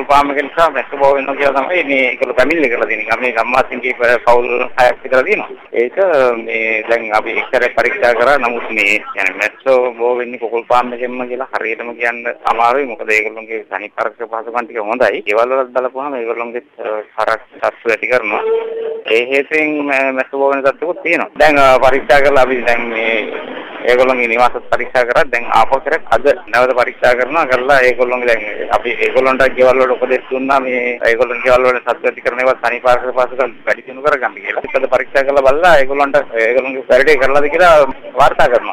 කුකුල් palm එක නිසා මැස්ස බෝ වෙනවා කියලා තමයි මේ ඒගොල්ලෝ පැමිණිලි කරලා තියෙන්නේ. මේ ගම්මාසින්ගේ පවුල් හයක් විතර තියෙනවා. ඒක මේ දැන් අපි එක්තරේ පරීක්ෂා කරා නමුත් මේ يعني මැස්ස බෝ වෙන්නේ කුකුල් පාම් එකෙන්ම කියලා හරියටම කියන්න අමාරුයි. මොකද ඒගොල්ලෝගේ සනීපරක්ෂ පහසුකම් ටික හොඳයි. ඒවල වලත් බලපුවාම ඒගොල්ලෝගේ හරක් සත්තු ඇති කරනවා. ඒ හේතුවෙන් මැස්ස බෝ වෙන තත්ත්වකුත් තියෙනවා. දැන් පරීක්ෂා කරලා අපි දැන් මේ ඒගොල්ලන්ගේ නිවාසත් පරීක්ෂා කරා දැන් ආපහු කරක් අද නැවත පරීක්ෂා කරනවා කරලා ඒගොල්ලන්ගේ දැන් අපි ඒගොල්ලන්ට ගෙවල් වල උපදෙස් දුන්නා මේ ඒගොල්ලන් ගෙවල් වල සත්‍යති කරන ඒවා සනීපාර්ශව පසුකම් වැඩි දිනු කරගන්න කියලා. ඒකද පරීක්ෂා කරලා බලලා ඒගොල්ලන්ට ඒගොල්ලන්ගේ වැඩේ කරලාද කියලා වාර්තා කරනවා.